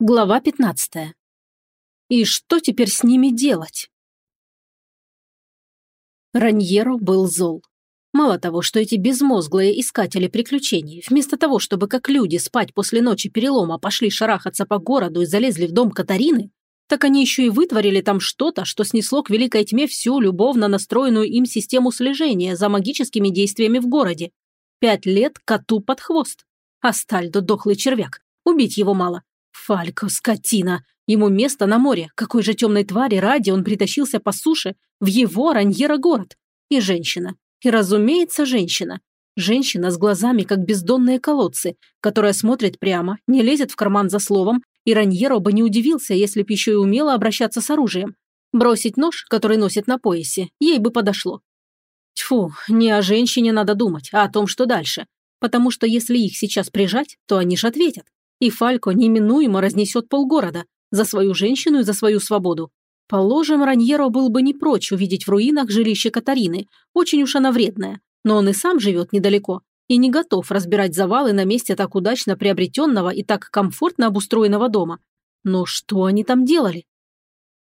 Глава 15. И что теперь с ними делать? Раньеро был зол. Мало того, что эти безмозглые искатели приключений, вместо того, чтобы как люди спать после ночи перелома пошли шарахаться по городу и залезли в дом Катарины, так они еще и вытворили там что-то, что снесло к великой тьме всю любовно настроенную им систему слежения за магическими действиями в городе. Пять лет коту под хвост. Астальдо дохлый червяк. Убить его мало. Фалько, скотина! Ему место на море. Какой же темной твари ради он притащился по суше в его Раньера город? И женщина. И, разумеется, женщина. Женщина с глазами, как бездонные колодцы, которая смотрит прямо, не лезет в карман за словом, и Раньеро бы не удивился, если б еще и умела обращаться с оружием. Бросить нож, который носит на поясе, ей бы подошло. Тьфу, не о женщине надо думать, а о том, что дальше. Потому что если их сейчас прижать, то они ж ответят и Фалько неминуемо разнесет полгорода за свою женщину и за свою свободу. Положим, Раньеро был бы не прочь увидеть в руинах жилище Катарины, очень уж она вредная, но он и сам живет недалеко и не готов разбирать завалы на месте так удачно приобретенного и так комфортно обустроенного дома. Но что они там делали?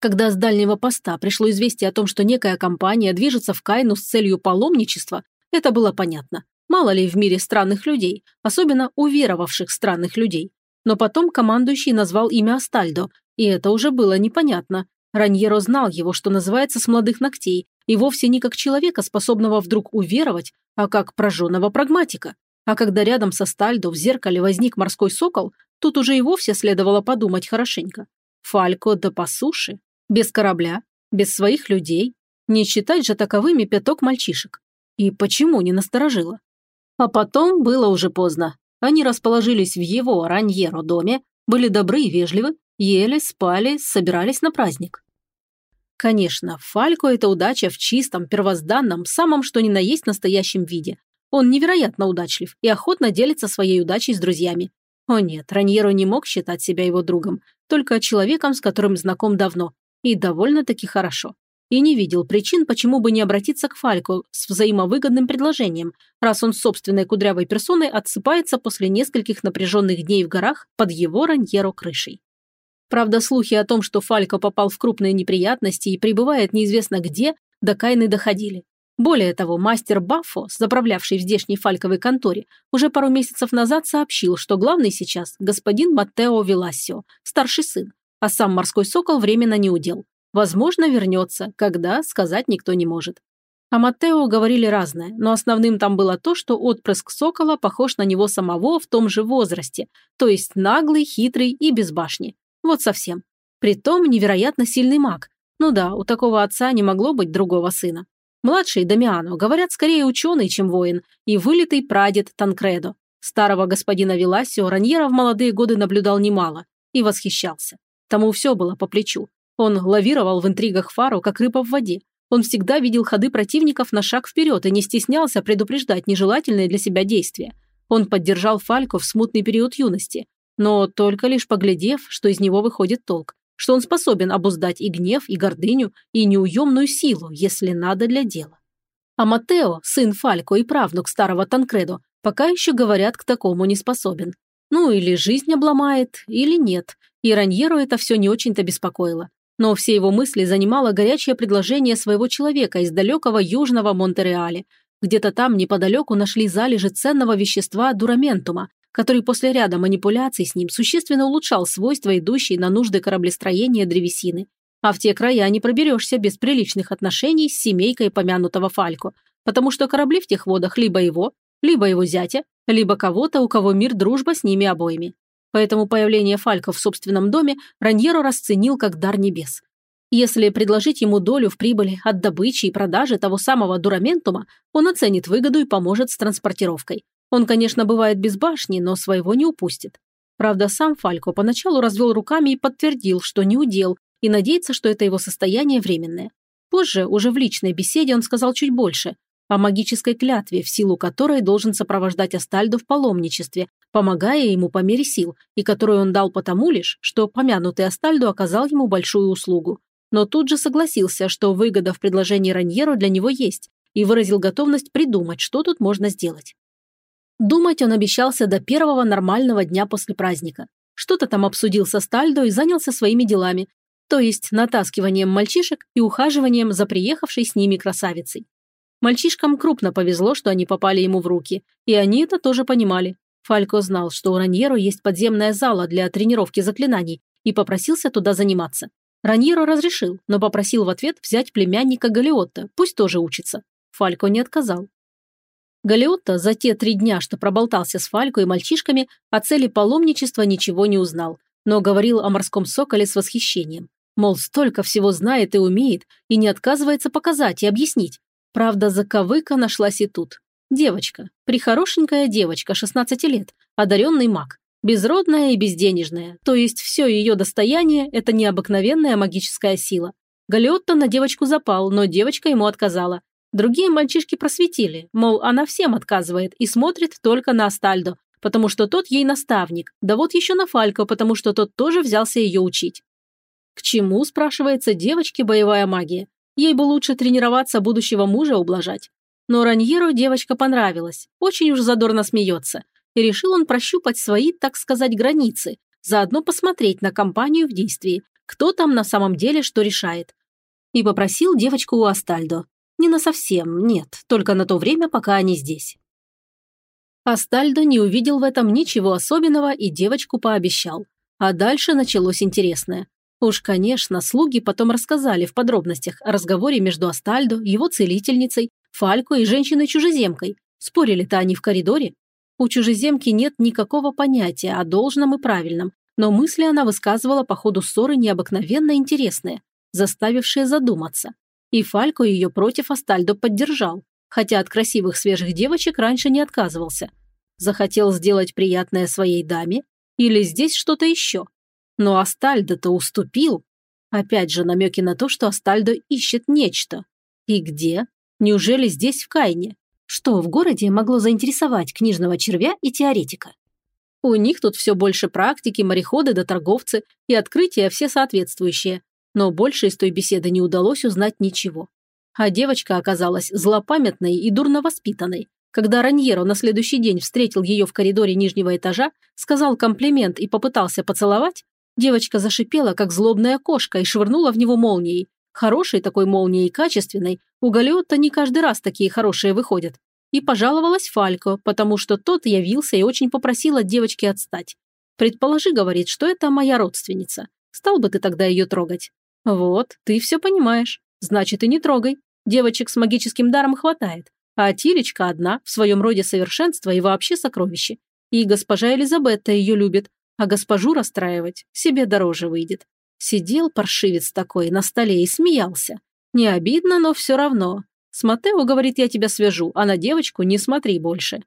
Когда с дальнего поста пришло известие о том, что некая компания движется в Кайну с целью паломничества, это было понятно. Мало ли в мире странных людей, особенно уверовавших странных людей. Но потом командующий назвал имя Астальдо, и это уже было непонятно. Раньеро знал его, что называется, с молодых ногтей, и вовсе не как человека, способного вдруг уверовать, а как прожженного прагматика. А когда рядом со Стальдо в зеркале возник морской сокол, тут уже и вовсе следовало подумать хорошенько. Фалько да по суше, без корабля, без своих людей, не считать же таковыми пяток мальчишек. И почему не насторожило? А потом было уже поздно. Они расположились в его Раньеро доме, были добры и вежливы, ели, спали, собирались на праздник. Конечно, Фалько – это удача в чистом, первозданном, самом что ни на есть настоящем виде. Он невероятно удачлив и охотно делится своей удачей с друзьями. О нет, Раньеро не мог считать себя его другом, только человеком, с которым знаком давно. И довольно-таки хорошо и не видел причин, почему бы не обратиться к Фальку с взаимовыгодным предложением, раз он собственной кудрявой персоной отсыпается после нескольких напряженных дней в горах под его раньеро крышей. Правда, слухи о том, что Фалько попал в крупные неприятности и пребывает неизвестно где, до Кайны доходили. Более того, мастер Баффо, заправлявший в здешней фальковой конторе, уже пару месяцев назад сообщил, что главный сейчас – господин Маттео Веласио, старший сын, а сам морской сокол временно не удел. Возможно, вернется, когда, сказать никто не может. О Маттео говорили разное, но основным там было то, что отпрыск Сокола похож на него самого в том же возрасте, то есть наглый, хитрый и без башни. Вот совсем. Притом невероятно сильный маг. Ну да, у такого отца не могло быть другого сына. Младший Дамиано, говорят, скорее ученый, чем воин, и вылитый прадед Танкредо. Старого господина Веласио Раньера в молодые годы наблюдал немало и восхищался. Тому все было по плечу. Он лавировал в интригах Фару, как рыба в воде. Он всегда видел ходы противников на шаг вперед и не стеснялся предупреждать нежелательные для себя действия. Он поддержал Фалько в смутный период юности, но только лишь поглядев, что из него выходит толк, что он способен обуздать и гнев, и гордыню, и неуемную силу, если надо для дела. А Матео, сын Фалько и правнук старого Танкредо, пока еще, говорят, к такому не способен. Ну, или жизнь обломает, или нет. И Раньеру это все не очень-то беспокоило но все его мысли занимало горячее предложение своего человека из далекого южного Монтереале. Где-то там неподалеку нашли залежи ценного вещества дураментума, который после ряда манипуляций с ним существенно улучшал свойства, идущие на нужды кораблестроения древесины. А в те края не проберешься без приличных отношений с семейкой помянутого Фалько, потому что корабли в тех водах либо его, либо его зятя, либо кого-то, у кого мир дружба с ними обоими. Поэтому появление Фалька в собственном доме Раньеро расценил как дар небес. Если предложить ему долю в прибыли от добычи и продажи того самого дураментума, он оценит выгоду и поможет с транспортировкой. Он, конечно, бывает без башни, но своего не упустит. Правда, сам Фалько поначалу развел руками и подтвердил, что не удел, и надеется, что это его состояние временное. Позже, уже в личной беседе, он сказал чуть больше о магической клятве, в силу которой должен сопровождать Астальдо в паломничестве, помогая ему по мере сил, и которую он дал потому лишь, что помянутый Астальдо оказал ему большую услугу. Но тут же согласился, что выгода в предложении Раньеро для него есть, и выразил готовность придумать, что тут можно сделать. Думать он обещался до первого нормального дня после праздника. что-то там обсудил со Стальдо и занялся своими делами, то есть натаскиванием мальчишек и ухаживанием за приехавшей с ними красавицей. Мальчишкам крупно повезло, что они попали ему в руки, и они это тоже понимали. Фалько знал, что у Раньеро есть подземная зала для тренировки заклинаний, и попросился туда заниматься. Раньеро разрешил, но попросил в ответ взять племянника Галиотта, пусть тоже учится. Фалько не отказал. Галиотто за те три дня, что проболтался с Фалько и мальчишками, о цели паломничества ничего не узнал, но говорил о морском соколе с восхищением. Мол, столько всего знает и умеет, и не отказывается показать и объяснить. Правда, заковыка нашлась и тут. Девочка, прихорошенькая девочка, 16 лет, одаренный маг, безродная и безденежная, то есть все ее достояние – это необыкновенная магическая сила. Галиотто на девочку запал, но девочка ему отказала. Другие мальчишки просветили, мол, она всем отказывает и смотрит только на Астальдо, потому что тот ей наставник, да вот еще на Фалько, потому что тот тоже взялся ее учить. К чему, спрашивается, девочке боевая магия? Ей бы лучше тренироваться будущего мужа ублажать. Но Раньеру девочка понравилась, очень уж задорно смеется, и решил он прощупать свои, так сказать, границы, заодно посмотреть на компанию в действии, кто там на самом деле что решает. И попросил девочку у Астальдо. Не на совсем, нет, только на то время, пока они здесь. Астальдо не увидел в этом ничего особенного и девочку пообещал. А дальше началось интересное. Уж, конечно, слуги потом рассказали в подробностях о разговоре между Астальдо, его целительницей, Фалько и женщиной-чужеземкой. Спорили-то они в коридоре. У чужеземки нет никакого понятия о должном и правильном, но мысли она высказывала по ходу ссоры необыкновенно интересные, заставившие задуматься. И Фалько ее против Астальдо поддержал, хотя от красивых свежих девочек раньше не отказывался. Захотел сделать приятное своей даме? Или здесь что-то еще? Но Астальдо-то уступил. Опять же намеки на то, что Астальдо ищет нечто. И где? Неужели здесь, в Кайне? Что в городе могло заинтересовать книжного червя и теоретика? У них тут все больше практики, мореходы да торговцы и открытия все соответствующие. Но больше из той беседы не удалось узнать ничего. А девочка оказалась злопамятной и дурно воспитанной. Когда Раньеро на следующий день встретил ее в коридоре нижнего этажа, сказал комплимент и попытался поцеловать, Девочка зашипела, как злобная кошка, и швырнула в него молнией. Хорошей такой молнией, качественной. У Галиотта не каждый раз такие хорошие выходят. И пожаловалась Фалько, потому что тот явился и очень попросил от девочки отстать. «Предположи, — говорит, — что это моя родственница. Стал бы ты тогда ее трогать?» «Вот, ты все понимаешь. Значит, и не трогай. Девочек с магическим даром хватает. А Тилечка одна, в своем роде совершенство и вообще сокровище. И госпожа Элизабетта ее любит, а госпожу расстраивать себе дороже выйдет. Сидел паршивец такой на столе и смеялся. Не обидно, но все равно. С Матео, говорит, я тебя свяжу, а на девочку не смотри больше.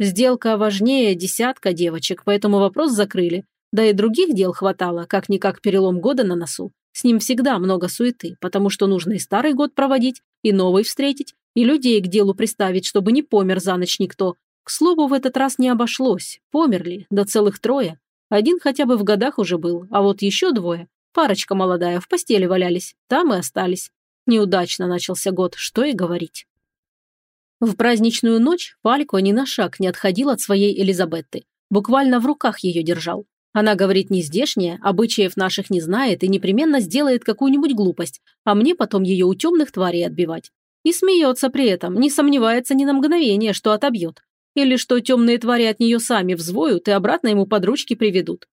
Сделка важнее десятка девочек, поэтому вопрос закрыли. Да и других дел хватало, как-никак перелом года на носу. С ним всегда много суеты, потому что нужно и старый год проводить, и новый встретить, и людей к делу приставить, чтобы не помер за ночь никто. К слову, в этот раз не обошлось. Померли, да целых трое. Один хотя бы в годах уже был, а вот еще двое, парочка молодая, в постели валялись, там и остались. Неудачно начался год, что и говорить. В праздничную ночь Фалько ни на шаг не отходил от своей Элизабетты. Буквально в руках ее держал. Она говорит не здешняя, обычаев наших не знает и непременно сделает какую-нибудь глупость, а мне потом ее у темных тварей отбивать. И смеется при этом, не сомневается ни на мгновение, что отобьет. Или что темные твари от нее сами взвоют и обратно ему под ручки приведут.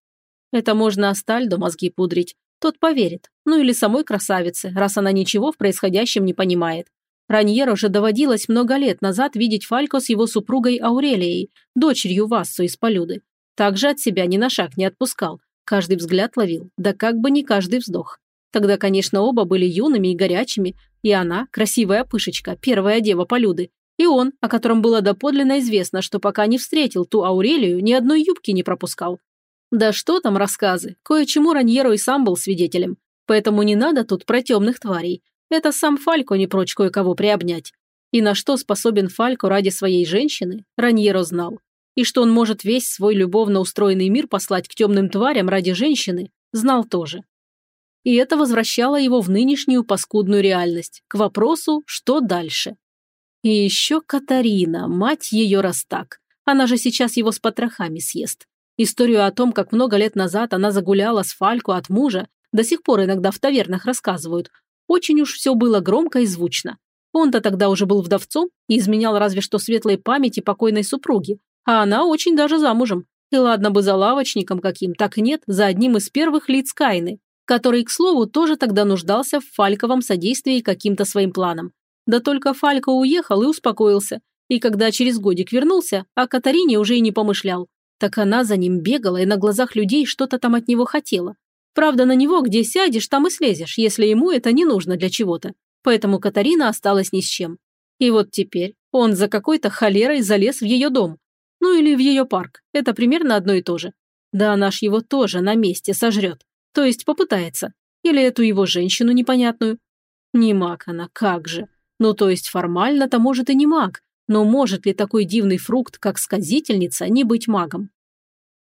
Это можно Астальдо мозги пудрить. Тот поверит. Ну или самой красавице, раз она ничего в происходящем не понимает. Раньер уже доводилось много лет назад видеть Фалько с его супругой Аурелией, дочерью Вассу из Полюды. Также от себя ни на шаг не отпускал. Каждый взгляд ловил, да как бы не каждый вздох. Тогда, конечно, оба были юными и горячими, и она, красивая пышечка, первая дева Полюды, и он, о котором было доподлинно известно, что пока не встретил ту Аурелию, ни одной юбки не пропускал. Да что там рассказы, кое-чему Раньеро и сам был свидетелем. Поэтому не надо тут про темных тварей. Это сам Фалько не прочь кое-кого приобнять. И на что способен Фалько ради своей женщины, Раньеро знал. И что он может весь свой любовно устроенный мир послать к темным тварям ради женщины, знал тоже. И это возвращало его в нынешнюю паскудную реальность, к вопросу, что дальше. И еще Катарина, мать ее раз так. Она же сейчас его с потрохами съест. Историю о том, как много лет назад она загуляла с Фалько от мужа, до сих пор иногда в тавернах рассказывают. Очень уж все было громко и звучно. Он-то тогда уже был вдовцом и изменял разве что светлой памяти покойной супруги, а она очень даже замужем. И ладно бы за лавочником каким, так нет, за одним из первых лиц Кайны, который, к слову, тоже тогда нуждался в Фальковом содействии каким-то своим планам. Да только Фалько уехал и успокоился, и когда через годик вернулся, о Катарине уже и не помышлял. Так она за ним бегала и на глазах людей что-то там от него хотела. Правда, на него где сядешь, там и слезешь, если ему это не нужно для чего-то. Поэтому Катарина осталась ни с чем. И вот теперь он за какой-то холерой залез в ее дом. Ну или в ее парк. Это примерно одно и то же. Да она ж его тоже на месте сожрет. То есть попытается. Или эту его женщину непонятную. Не маг она, как же. Ну то есть формально-то может и не маг. Но может ли такой дивный фрукт, как сказительница, не быть магом?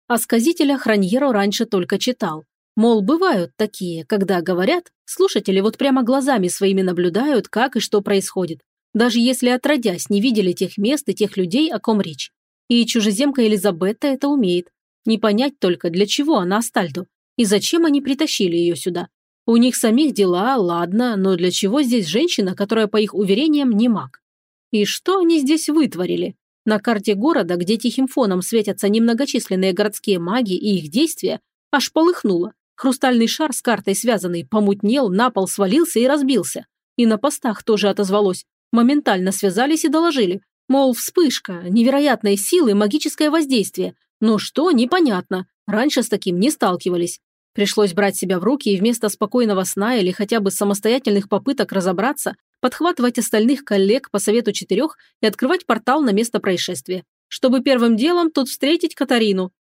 О сказителях Раньеро раньше только читал. Мол, бывают такие, когда говорят, слушатели вот прямо глазами своими наблюдают, как и что происходит, даже если отродясь не видели тех мест и тех людей, о ком речь. И чужеземка Елизабетта это умеет. Не понять только, для чего она Астальду, и зачем они притащили ее сюда. У них самих дела, ладно, но для чего здесь женщина, которая, по их уверениям, не маг? И что они здесь вытворили? На карте города, где тихим фоном светятся немногочисленные городские маги и их действия, аж полыхнуло. Хрустальный шар с картой связанный помутнел, на пол свалился и разбился. И на постах тоже отозвалось. Моментально связались и доложили. Мол, вспышка, невероятной силы, магическое воздействие. Но что, непонятно. Раньше с таким не сталкивались. Пришлось брать себя в руки и вместо спокойного сна или хотя бы самостоятельных попыток разобраться, подхватывать остальных коллег по совету четырех и открывать портал на место происшествия, чтобы первым делом тут встретить Катарину.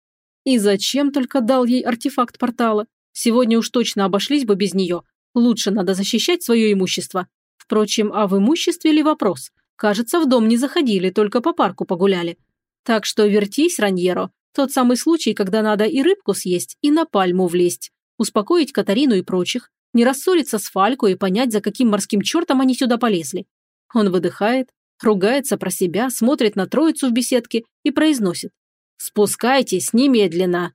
И зачем только дал ей артефакт портала? Сегодня уж точно обошлись бы без нее. Лучше надо защищать свое имущество. Впрочем, а в имуществе ли вопрос? Кажется, в дом не заходили, только по парку погуляли. Так что вертись, Раньеро. Тот самый случай, когда надо и рыбку съесть, и на пальму влезть. Успокоить Катарину и прочих, не рассориться с Фалько и понять, за каким морским чертом они сюда полезли. Он выдыхает, ругается про себя, смотрит на троицу в беседке и произносит. «Спускайтесь немедленно!»